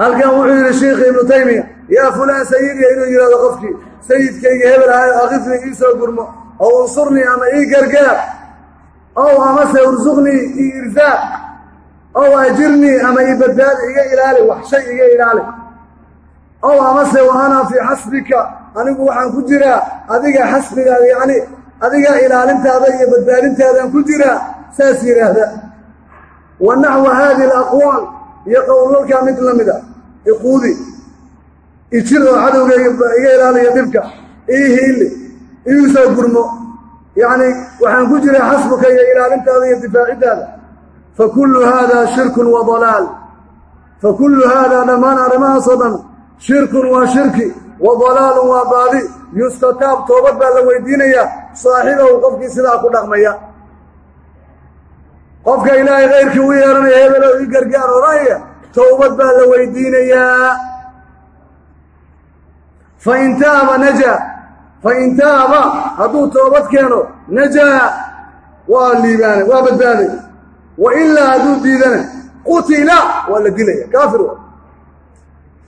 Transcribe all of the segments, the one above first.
halkan wuxuu yidhi sheikhi ibnu taymiya yaa fulaan sayidiya inuu yidhahdo qofkii sayidkayga hebel ahayo akifnii ii soo gurmo ow unsurnii ama ii gargaar ow amase ursuqnii ii irsaaq ow ajirnii ama ii badbaadi iga ilaali wax shay iga ilaali ow amase wa ana fii xasbika anigu waxaan ku jiraa adiga xasbigaada yacni adiga ilaalintaada iyo badbaadintaadaan ku jiraa saas yidhaahda. Wa naxwa haadihi alaqwaal iyo qowlalkaa mid la mid a iquudi ijir oo cadowga iga ilaaliyo dhibka ii hiili iu gurmo. Yacni waxaan ku jiraa xasbuka iyo ilaalintaada iyo difaaciddaada fa kullu haadaa shirkun wa dalaal. Fa kullu haadaa dhammaan arrimahaasoo dhan shirkun waa shirki wa dalaalun waa baadi yustataab toobad baa la weydiinayaa saaxibahu qofkii sidaa ku dhaqmaya qofka ilaahay kayrkii u yeeranaya hebelow ii gargaar odhanaya towbad baa la weydiinayaa. Fain taaba najaa fain taaba hadduu toobad keeno najaa waa liibaanay waa badbaaday wa ilaa hadduu diidana qutila waa la dilaya kaafir wa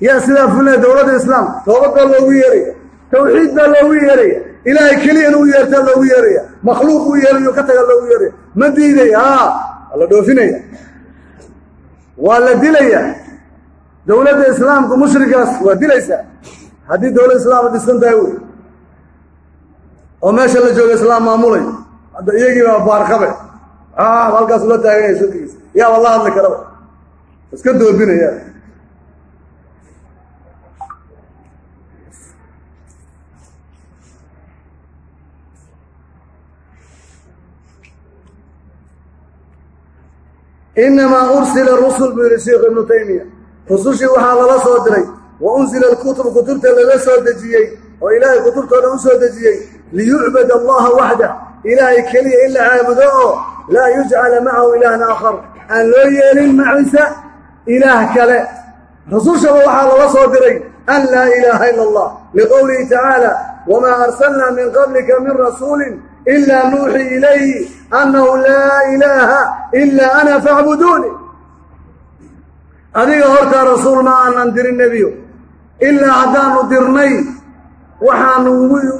yaa sidaa fulnaya dowladda islaamka toobad baa loogu yeeraya tawxiid baa loogu yeeraya ilaahay keliya inuu yeertaa loogu yeeraya makhluuq uu yeerayo ka taga loogu yeeraya ma diiday haa waa la dhoofinaya. Waa la dilaya. Dowladda islaamku mushrikaas waa dilaysaa haddii dowlad islaama dhisan tahay wey. Oo meesha la jooga islaam maamulay. Hadda iyagii baa baarkabe halkaas ula taaganaya shirkigiisa. Yaaba la hadli karaba. Iska doobinaya inamaa ursila rusul buu yidhi sheikhu ibnu taymiya rusushii waxaa lala soo diray wa unsila alkutub kutubta lala soo dejiyey oo ilaahay kutubtooda u soo dejiyey liyucbad allaha waxdah ilaahay keliya in la caabudo oo laa yujcala macahu ilaahan aakhar aan loo yeelin maciisa ilaah kale rasushaba waxaa lala soo diray an laa ilaaha ila allah liqowlihi tacaala wamaa arsalnaa min qablika min rasuulin ilaa nuuxii ilayhi annahu laa ilaaha ilaa ana facbuduuni adiga hortaa rasuul ma aanan dirin nebiyo ilaa haddaanu dirnay waxaanu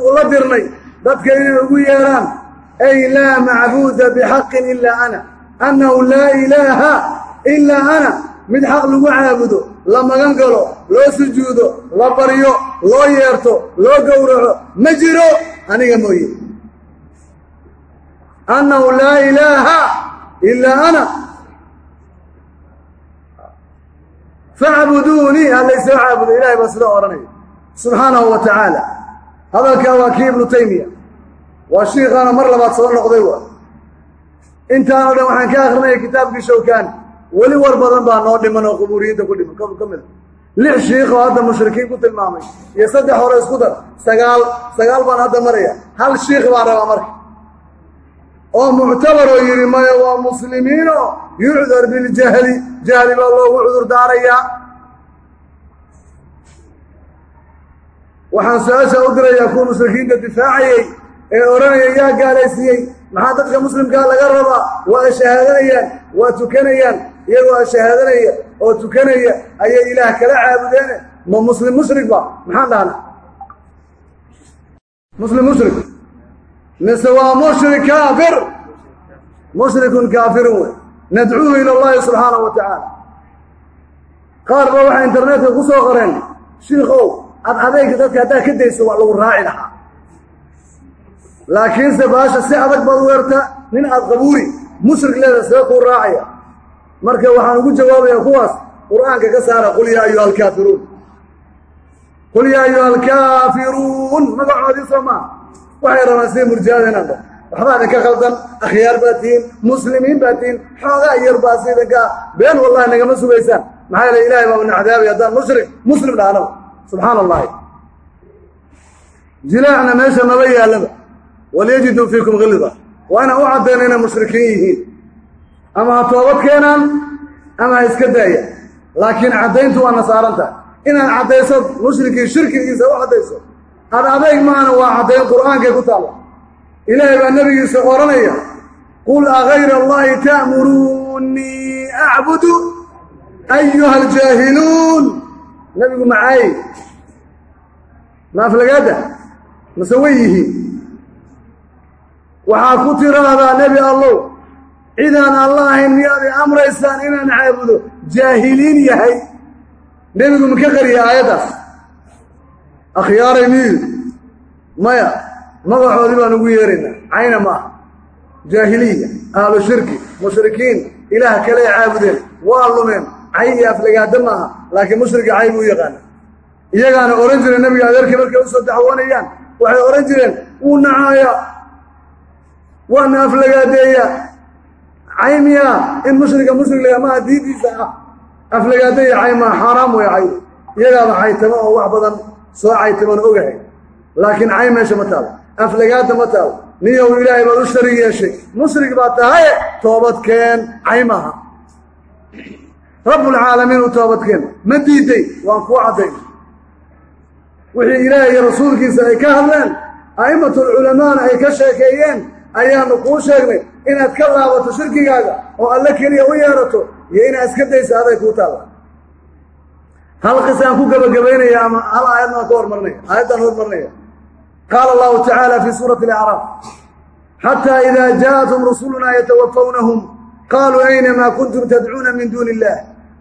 ula dirnay dadka inay ugu yeedhaan ay laa macbuuda bixaqin ilaa ana annahu laa ilaaha ilaa ana mid xaq lagu caabudo la magan galo loo sujuudo la baryo loo yeerto loo gowraco ma jiro aniga mooye annahu laa ilaaha ilaa ana facbuduunii halaysoo caabudo ilahay baa sidaa odhanaya subxaanahu wa tacaala hadalkaa waa kii ibnu taymiya waa shiikhaana mar labaad soo noqday waa intaanoo dhan waxaan ka akrinaya kitaabkii shawkaani weli war badan baa noo dhiman oo qubuuriyiinta ku dhiman ka mid a lix shiikh oo hadda mushrikiin ku tilmaamay iyo saddex hore isku dar sagaal sagaal baan hadda maraya hal shiikh baan rabaa marka oo muctabar oo yidhi maya waa muslimiino yucdar biljahli jahli. Baa loogu cudur daarayaa waxaan su'aasha u dirayaa kuwa mushrikiinta difaacayey ee odhanaya yaa gaalaysiiyey maxaa dadka muslimkaa laga rabaa? Waa ashahaadanayaan waa tukanayaan. Iyagoo ashahaadanaya oo tukanaya ayay ilaah kala caabudeene? Ma muslim mushrik ba? Maxaan dhahna muslim mushrik mise waa mushrik kaafir. Mushrikun kaafirun wey. Nadcuuhu ila allahi subxaanahu wa tacaala qaar ba waxay internetka ku soo qoreen shiikow ad adayga dadka haddaad ka dayso waa lagu raaci lahaa. Laakiinse baasha si adag baad weerta nin aad qabuuri mushrik leeda see kuu raacaya. Marka waxaan ugu jawaabayaa kuwaas qur'aanka ka saara qul yaa ayuha alkaafiruun. Qul yaa ayuha alkaafiruun. Magacoodii soo maa waxay rabaan sida murjiada inaan dha waxbaa idinka khaldan akhyaar baad tihiin muslimiin baad tihiin xoogaa yar baa si idinkaa been wallahi nagama sugaysaan. Maxaa yeele ilahay baa una cadaabay haddaan mushrik muslim dhahnaba subxaana allahi jilaacna meesha naba yaallaba walyajiduu fiikum khilda waa inaan u caddayno inay mushrikiin yihiin. Ama ha toobad keenaan ama ha iska daayaan. Laakiin caddayntu waa nasaaranta inaad caddayso mushrikii shirkigiisa u caddayso ad adayg maana waa caddayn qur'aankay ku taalla. Ilaahay baa nebigiisa odhanaya qul agayra allahi ta'muruunii acbudu ayuha aljaahiluun. Nebigu macay. Ma aflagaada mase way yihiin? Waxaa ku tiraahdaa nebi allow cidaan alla ahayn miyaad amraysaan inaan caabudo? Jaahiliin yahay. Nebigu maka qariya aayaddaas akhyaaray miyu maya magacoodii baan ugu yeeraynaa cayna ma aha. Jaahiliya ahlu shirki mushrikiin ilaah kale caabudeen. Waa lumeen. Cay iyo aflagaada ma aha laakiin mushrika cay buu u yaqaana. Iyagaana odhan jireen nebiga adeerkii markay u soo dacwoonayaan waxay odhan jireen wuu nacaaya. Waana aflagaadeeya. Cay miyaa in mushrika mushrik laga maha diintiisa ah. Aflagaadeeya cay maa xaaraam way cay iyagaaba caytamo oo wax badan soo caytaman ogahay. Laakiin cay meesha ma taalo aflagaada ma taalo niyow ilaahay baad u sharig yeeshay. Mushrik baa tahaye toobadkeen cay maaha. Rabbulcaalamiin u toobadkeen ma diiday waan kuu caddayn. Wixii ilaahay iyo rasuulkiisa ay ka hadleen a'immatulculamaana ay ka sheekeeyeen ayaanu kuu sheegnay inaad ka laabato shirkigaaga oo alle keliya u yeerato iyo inaad iska daysa aday kuu taalla hal qisaan ku gebagabaynaya ama hal aayadna waan ka hormarinaya aayaddaan hormarinaya. Qaala allahu tacaala fii suurati alacraaf xataa idaa jaaءathum rusulunaa yatawafawnahum qaaluu ayna maa kuntum tadcuuna min duuni illah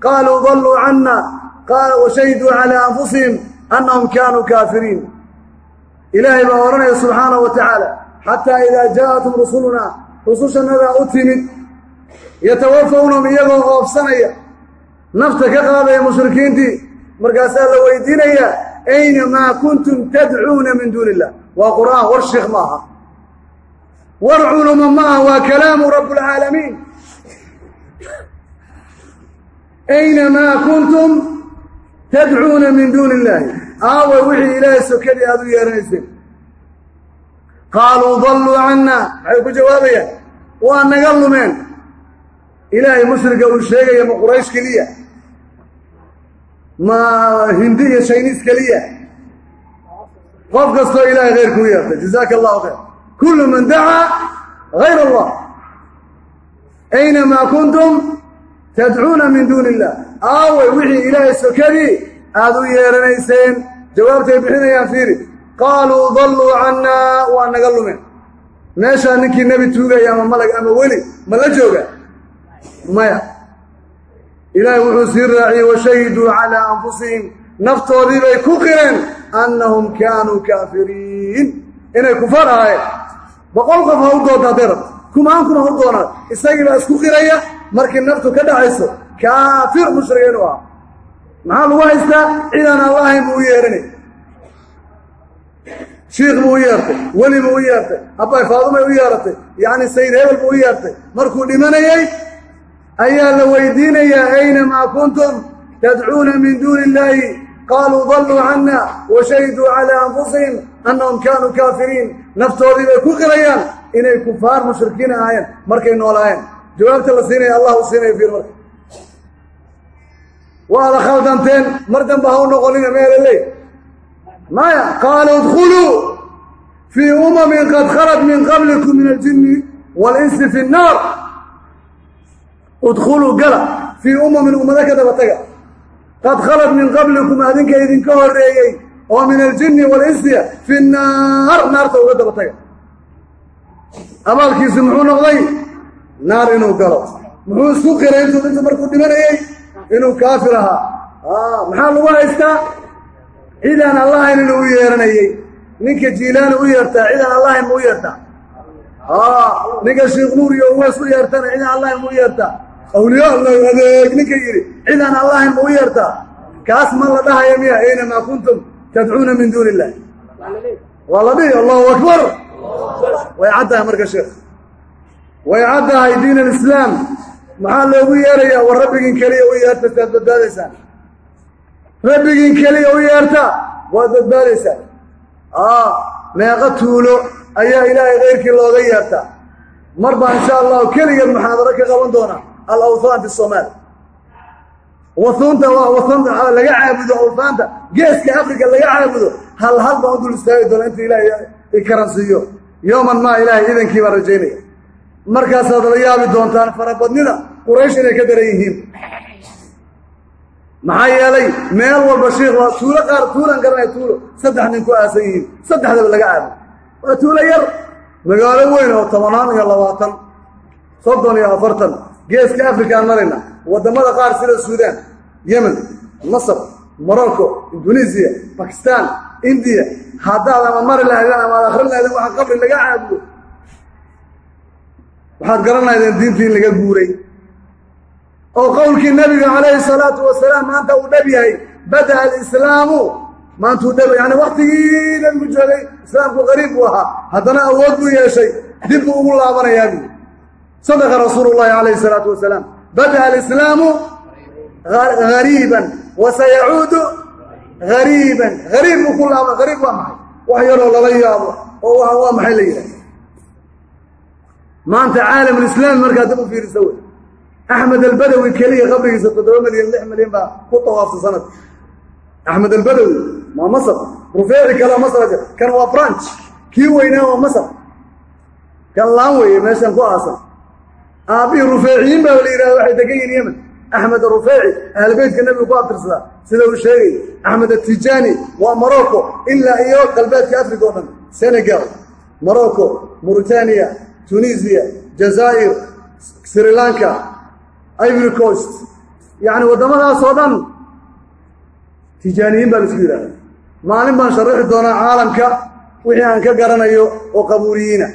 qaaluu daluu cana washahiduu calaa anfusihim annahum kaanuu kaafiriin. Ilaahay baa odhanaya subxaanahu wa tacaala xataa idaa jaaءathum rusulunaa rusushanadaa u timid yatawafawnahum iyagoo oofsanaya nafta ka qaadaya mushrikiintii markaasaa la weydiinayaa ayna maa kuntum tadcuuna min duuni illah waa qur'aan war shiikh ma aha. War culuma ma aha waa kalaamu rabb اlcaalamiin ayna maa kuntum tadcuuna min duuni illaahi aaway wixii ilaahay sokadii aada u yeeranayseen. Qaaluu dalluu canna maxay ku jawaabayaan waa naga lumeen. Ilaahay mushriga uu sheegaya ma quraysh keliya ma hindi iyo shayniis keliya qof kastoo ilaahay khayrkuu yeertay jazaaka allahu khayr. Kullu man dacaa hayr allah. Aynamaa kuntum tadcuuna min duuni illah aaway wixii ilaahay sokadii aada u yeeranayseen. Jawaabtay bixinayaan fiiri. Qaaluu dalluu cannaa waa naga lumeen meeshaa ninkii nebi tuugaya ama malag ama weli ma la jooga? Maya ilaahay wuxuu sii raaciyey washahiduu calaa anfusihim. Naftoodii bay ku qireen annahum kaanuu kaafiriin. Inay kufaar ahaayeen. Boqol qof ha u doonta hadday rabto kumaan kun ha u doonaan isagii baa isku qiraya markii naftu ka dhacayso. Kaafir mushriga inuu ahaa maxaa lagu haystaa? Cidaan allahayn buu u yeeranay shiikh buu u yeertay. Weli buu u yeertay. Abbay faadumay u yeeratay. Yacni sayid hebel buu u yeertay. Markuu dhimanayey ayaa la weydiinayaa aynamaa kuntum tadcuuna min duuni illaahi? Qaaluu dalluu canna wa shahiduu calaa anfusihim annahum kaanuu kaafiriin. Naftoodii bay ku qirayaan inay kufaar mushrikiin ahaayeen markay noolaayeen jawaabta la siinaya allah u siinaya fiir marka. Waada khaldanteen mar dambe ha u noqonina meelaleey maya qaala idkhuluu fii umamin qad khalat min qablikum min aljinni waalinsi fi nnaar idkhuluu gala fii umamin ummado ka daba taga. Qad khalat min qablikum adinka idinka horreeyey oo min aljinni waalinsiya fi nnaar naarta uga daba taga. Abaalkiisu muxuu noqday naar inuu galo. Muxuu isku qiray intuu intu markuu dhimanayey? Inuu kaafir ahaa. Maxaa lagu haystaa? Cidaan allahayn inuu u yeeranayey. Ninka jiilaani u yeertaa cidaan allahayn ma u yeertaa. Ninka sheikh nuur iyo uweys u yeertana cidaan allahayn ma u yeertaa awliyaa allah adeeg ninka yidhi cidaan allahayn ma u yeertaa kaas ma la dhahaya miya aynamaa kuntum tadcuuna min duuni illah waa la dhihi allahu akbar. Way caddahay marka sheekh way caddahay diin alislaam maxaa loogu yeerayaa war rabbigiin keliya u yeerta saad badbaadaysaan rabbigiin keliya u yeerta waad badbaadaysaan meeqa tuulo ayaa ilaahay kayrkii looga yeertaa mar baa insha allahu keligeed muxaadaro ka qaban doonaa alawthaan fi somaal wasuunta waa wasunta laga caabudo awthaanta geeska africa laga caabudo. Hal hal baan u dul istaagi doona inta ilaahay ikaransiiyo yooman maa ilaahay idankii baan rajaynaya. Markaasaad la yaabi doontaan farabadnida quraysh inay ka daran yihiin. Maxaa yeelay meel walba shiikh waa tuulo qaar tuulan garanaya tuulo. Saddex nin ku aasan yihiin. Saddexdaba laga aado waa tuulo yar magaalo weyn oo tobanaan iyo labaatan soddon iyo afartan geeska afrikaan marayna waddamada qaar sida suudaan yemen masar morocco indonesiya bakistan indiya haddaad ama mari lahaydeen ama ad akrin lahaydeen waxaa qabri laga caabudo. Waxaad garan lahaydeen diintii in laga guuray. Oo qowlkii nebiga calayhi salaatu wasalaam maanta uu dhab yahay bada'a alislaamu maantuu dhab yani waktigii nebigu joogay islaamku qariib buu ahaa. Haddana awood buu yeeshay dib buu ugu laabanayaa buu sadaqa rasuulu llahi calayhi salaatu wasalaam bada'a alislaamu hariiban wa sayacuudu hariiban hariib buu ku laaba hariib waa maxay wax yaroo lala yaabo oo waa maxay la yidhaha maanta caalamulislaami markaad dib u fiiriso wey axmed albadawi keliya qabrigiisa toddoba milyan lix milyan baa ku tawaafta sanadka axmed albadawi waa masar rufeeci kale masra jir kan waa kii weynaa waa masar kan laan aabbihii rufeeciyiin baa la yidhahda waxay degan yihiin yemen. Axmed arufeeci ahlbeytka nebigu ku abtirsadaa sida uu sheegay axmed atijaani waa morocco ilaa iyo galbeedka africa o dhan. Senegal morocco mauritania tunisiya jazaa'ir sri lanka ivory coast. Yacni waddamadaasoo dhan tijaaniyiin baa la isku yidhahda maalin baan sharaxi doonaa caalamka wixii aan ka garanayo oo qabuuriyiina.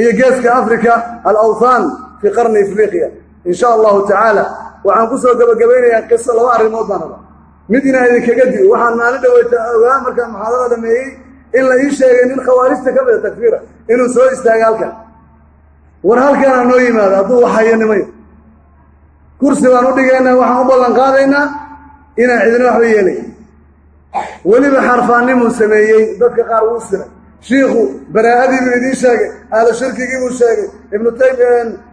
Iyo geeska africa alawthaan fii qarni afriqiya. In sha allahu tacaala waxaan ku soo gebagabaynayaa qiso laba arrimood baan raba mid inaan idinkaga digo waxaan maalin dhaweyta ogaa markaan muxaadara dhameeyey in la ii sheegay nin khawaarijta ka mida takfiira inuu soo istaaga halkan. War halkaana noo yimaado hadduu waxhayo nimayo kursi baan u dhigaynaa waxaan u ballan qaadaynaa inaan cidina waxba yeelay. Weliba xarfaannimuu sameeyey dadka qaar wuu siray shiikhu baraa'adii buu idiin sheegay ahlu shirkigii buu sheegay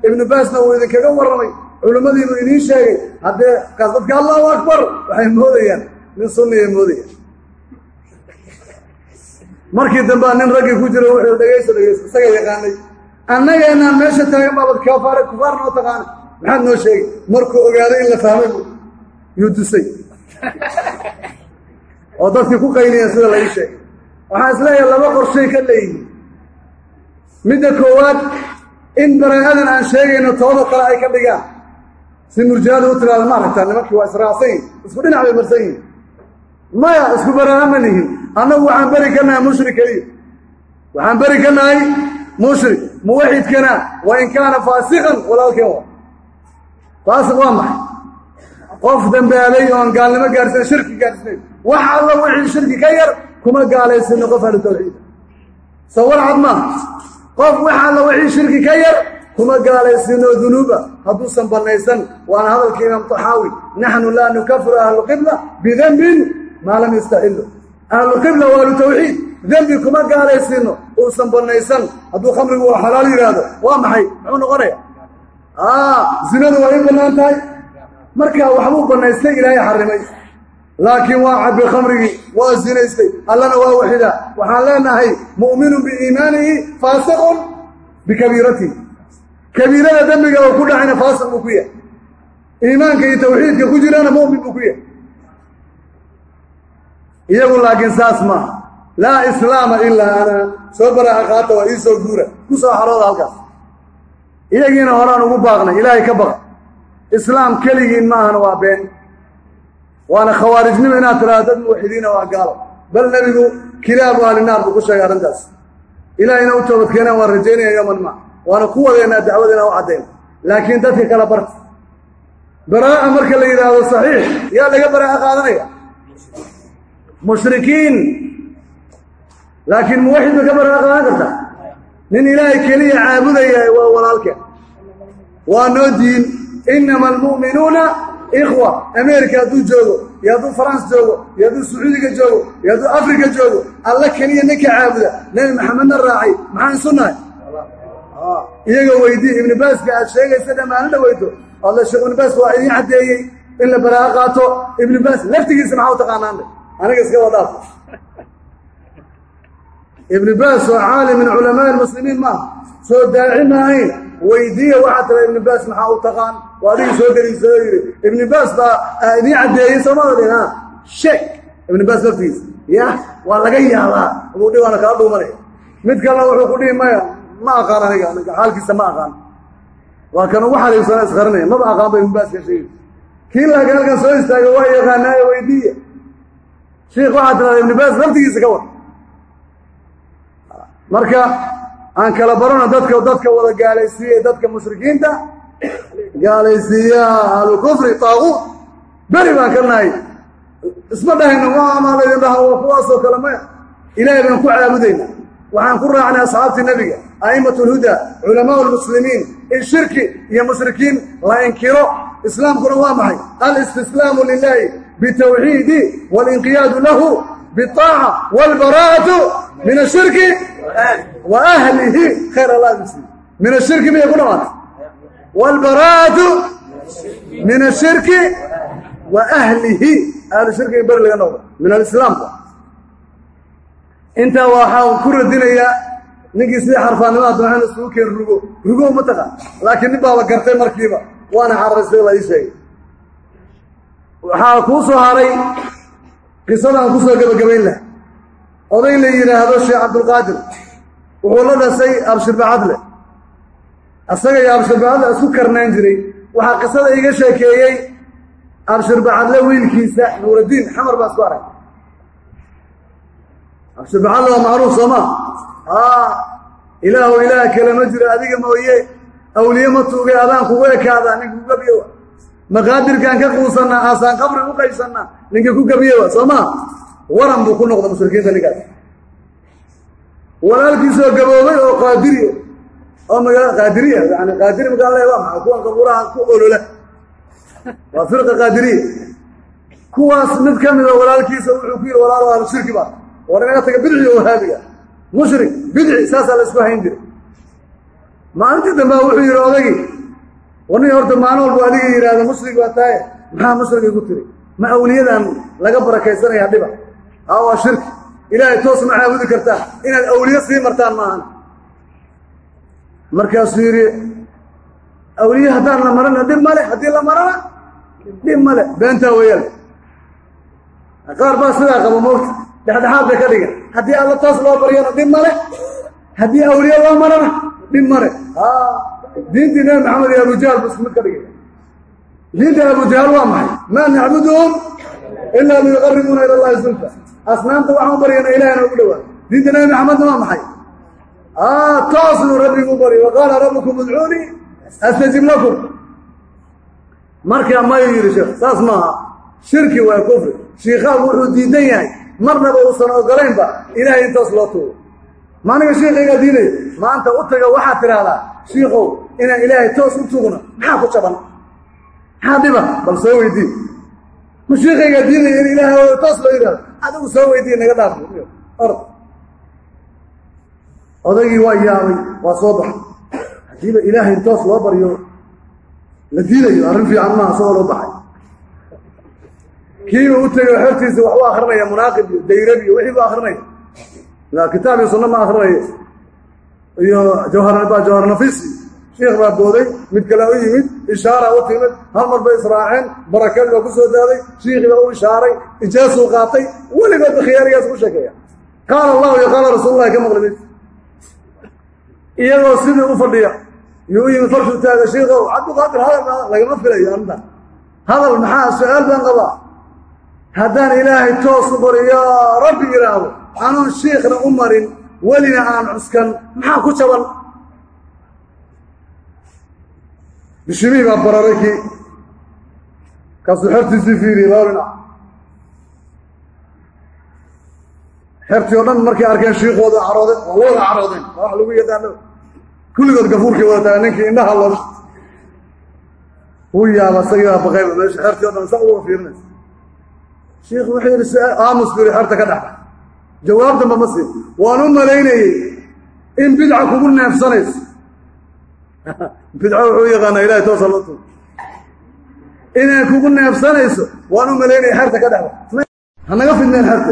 ibnu baasna wuu idinkaga warramay culimmadii buu idiin sheegay. Haddee kaas dadka allahu akbar waxay moodayaan nin sunniyay moodayaan. Markii dambea nin raggii ku jiro wuxuu dhegayso dhegayso isaga yaqaanay. Annageenaan meesha taagan baabad kafaar kufaar noo taqaana maxaad noo sheegay? Markuu ogaaday in la fahmay yuu dusay. Oo dadkii ku sheegay waxaan is leeyahay laba qorshay ka leeyihiin midda koowaad in baraa'adan aan sheegayno tooda kale ay ka dhigaan. Si murjihada u tiraada ma aragtaa nimankii waa israacsan yihiin isku dhinac bay marsan yihiin maya isku baraa'a ma lihin. Annagu waxaan beri ka nahay mushrik keliya. Waxaan beri ka nahay mushrik. Muwaxidkana wa in kaana faasiqan walaalkeen wa. Faasiq waa maxay? Qof dambaabay oon gaalnimo gaarsiin shirki gaarsiinayn wax alla wixii shirki ka yar kuma gaalaysino qof ahlu tawxiida sawar cad maaha qof wax alla wixii shirki ka yar kuma gaalaysiino dunuuba. Hadduusan bannaysan waana hadalkii imaam taxaawi naxnu laa nukafiru ahluqibla bidembin maa lam yastaxillu ahluqibla waa ahlu tawxiid dembi kuma gaalaysiino uusan bannaysan hadduu khamrigu waa xalaal yidhaahdo waa maxay? Muxuu noqonaya? Zinadu waa ii bannaan tahay. Markaa waxbuu bannaystay ilaahay xarrimay laakiin waa cabbi khamrigii waa zinaystay. Allana waa waxidaa. Waxaan leenahay mu'minun biiimaanihi faasiqun bikabiiratihi kabiirada dembiga oo ku dhacayna faasiq buu ku yahay. Iimaanka iyo tawxiidka ku jirana mu'min buu ku yahay. Iyagu laakiin saas maaha laa islaama ilaa ana. Soo baraa'a qaata waa ii soo guura. Ku soo xarooda halkaas. Iyagiina horaan ugu baaqnay ilaahay ka baqa. Islaam keligiin maahana waa been waana khawaarijnimo inaad tiraada dad muwaxidiina waa gaalo. Bal nebigu kilaabu ahlinaar buu ku sheegay arrintaas. Ilaahayna u toobadkeenaan waan rajaynaya yooman ma. Waana ku wadeynaa dacwada inaan u caddayna laakiin dadka kala barta. Baraa'a marka la yidhaahdo saxiix yaa laga baraa'a qaadanaya mushrikiin. Laakiin muwaxid ba ka baraa'a qaadan kartaa nin ilaahay keliya caabudaya waa walaalkeen waa noo diin. Inama almu'minuuna ikhwa america hadduu joogo iyo hadduu faranse joogo iyo hadduu sacuudiga joogo iyo hadduu africa joogo alla keliya ninka caabuda nebi maxamedna raacay maxaan isu nahay iyaga weydii ibnu baaska aad sheegaysa dhammaano dhaweyto alla sheekh ibnu baas waa idiin caddeeyey in la baraa'a qaato. Ibnu baas laftigiisa maxaa u taqaanaanle aniga iska wadaaf ibnu baas oo caalim min culamaa soo daaci ma weydiiya waxaa tira ibnu baas maxaa u taqaan? Waa adigii soo geliisao yidhi ibnu baas baa idiin caddeeyey soomada dhin ha? Sheeg ibnu baas laftigiisa ya waa laga yaabaa. Buu dhi waana kala dhuumanaya mid kalena wuxuu ku dhihi maya ma aqaan aniga xaalkiisa ma aqaan. Waa kan ugu xariifsana isqarinaya maba aqaan ba ibnu baas ka sheegi kii laakiin halkan soo istaaga waa yaqaanaayo weydiiya sheikh waxaa tirahda ibnu baas laftigiisa ka war. Marka aan kala barano dadka dadka wada gaalaysiiye dadka mushrikiinta. Gaalaysiiya ahlukufri taaguut beri baan ka nahay. Isma dhahayno ma amaa laydin dhaha waa kuwaasoo kale maya ilaahay baan ku caabudayna waxaan ku raacnay asxaabtii nebiga a'imatu lhuda culamaau lmuslimiin in shirki iyo mushrikiin la inkiro. Islaamkuna waa maxay? Alistislaamu lilahi bitawxiidi walinqiyaadu lahu biaaca waalbaraa'atu min ashirki wa ahlihi khayr allah muslim min ashirki miyay ku dhamaatay waalbaraa'atu min ashirki wa ahlihi ahlu shirki in beri laga noqdo min alislaamka intaa waxaa ku radinayaa ninkii sidii xarfaannimada doonaan isugu keen rugo rugo ma taqaan laakiin nin baaba gartay markiiba waana xarraystay la sheegay waxaa kuu soo haray qisadaan ku soo gebagabayn laha oday la yidhaahdo sheekh cabdulqaadir wuxuu la dhashay abshirbacadle asaga iyo abshirbacadle isku karnaan jiray. Waxaa qisada iga sheekeeyey abshirbacadle wiilkiisa nuuraddiin xamar baa isku arag abshirbacadle waa macruuf sooma aa ilaahu ilaah kale ma jiro adiga mooye. Awliye ma tuugay adaan kugu ekaadaa ninka ku gabiye wa maqaadirkaan ka quusannaa aasaan qabri u qaybsannaa ninka ku gabiye wa soo maa waran buu ku noqda mushrikiinta ninkaas. Walaalkiisoo gaboobay oo qaadiri oo maga qaadiriya yani qaadiri magaa le waa maxaa kuwan qabuuraha ku olola. Waa firqa qaadiriya kuwaas mid ka mida walaalkiisa wuxuu ku yidhi walaalo ahlu shirki baa war inaga taga bidci oo wahaabiga mushrik bidci saasaa la isku hayn jiray. Maalintii dambea wuxuu yidhi odagii warni horta maalin walbu adiga yidhaahda mushrik baa tahay. Maxaa mushrik igu tiri? Ma awliyadan laga barakaysanaya dhiba? Haa waa shirki ilaahay toos ma caabudi kartaan inaad awliye sii martaan maahan markaasuu yidhi awliye haddaan la marana dhib male haddii la marana dhib male beentaa weeyaan. Qaar baa sidaa qaba moogta dhexdhexaad bay ka dhigan haddii alla taas loo baryana dhib male haddii awliye loo marana dhib male diintii nebi maxamed iyo abujahal bu isku mid ka dhigay. Diinta abujahal waa maxay? Maa nacbuduhum ilaa liyuqaribuuna ila allahi zulfa. Asnaamta waxaan u baryana ilahina ugu dhowaa diinta nebi maxamedna waa maxay? Toosnuu rabbigu baryo wa qaala rabbukum udcuunii astajib lakum. Marka mayu yidhi sheekh saas maaha. Shirki waa kufri. Shiikaagu wuxuu diidan yahay. Marnaba uusan ogolaynba ilaahay in toos loo tuugo maaniga shiikaygaa diidayo maanta u taga waxaad tidhaahdaa shiikow inaan ilaahay toos u tugno maxaa ku jaban maxaa dhiba? Bal soo weydii ma shiikaygaa diidaya in ilaahay toos loo yidhahdo adigu soo weydiiya naga dhaaf ord odaygii waa yaabay waa soo baxay. Haddiiba ilaahay in toos loo baryo la diidayo arrin fiican maaha isagoo loo baxay. Kiiba u tegay xertiisa waxu akrinaya munaaqib iyo dayrab iyo wixii bu akrinaya kitaab iyo sunna ma akrinayo iyo jawharbaa jawhar nafisi shiikh baa booday mid kale u yimid ishaara u timid hal mar bay israaceen barakadii baa ku soo daaday shiikhii baa u ishaaray ijaasuu qaatay weligoodba khiyaarigaas ku sheekeeya. Qaala allahu iyo qaala rasuululahi ka maqli iyagoo sidii u fadhiya yuu u yimid farkuu taaga shiikow cabdiqaadir hadal lagama filayo arrintan hadal maxaa su'aal baan qabaa? Haddaan ilaahay toos u bari yaa rabbi yidhaahdo anoon shiikhna u marin welina aan cuskan maxaa ku jaban bishimihii baa bararay kii kaasuu xertiisii fiiriyey laba dhinac xertii oo dhan markay arkeen shiikooda caroodeen waa la wada waa wax lagu yaqaano kulligood gafuurkay wada taga ninkii indhaha loo wuu yaaba isagii baa baqayba meesha xertii o dhan saa uga fiirinaysa shiikhu wuxuu yidhi aamus buri xerta ka dhexba jawaab damba ma siin. Waan u malaynayey in bidca kugu neefsanayso bidca wuxuu yaqaanaa ilahay toosa loo tuugo inay kugu neefsanayso waan u malaynayay xerta ka dhexba hanaga fidneen xerta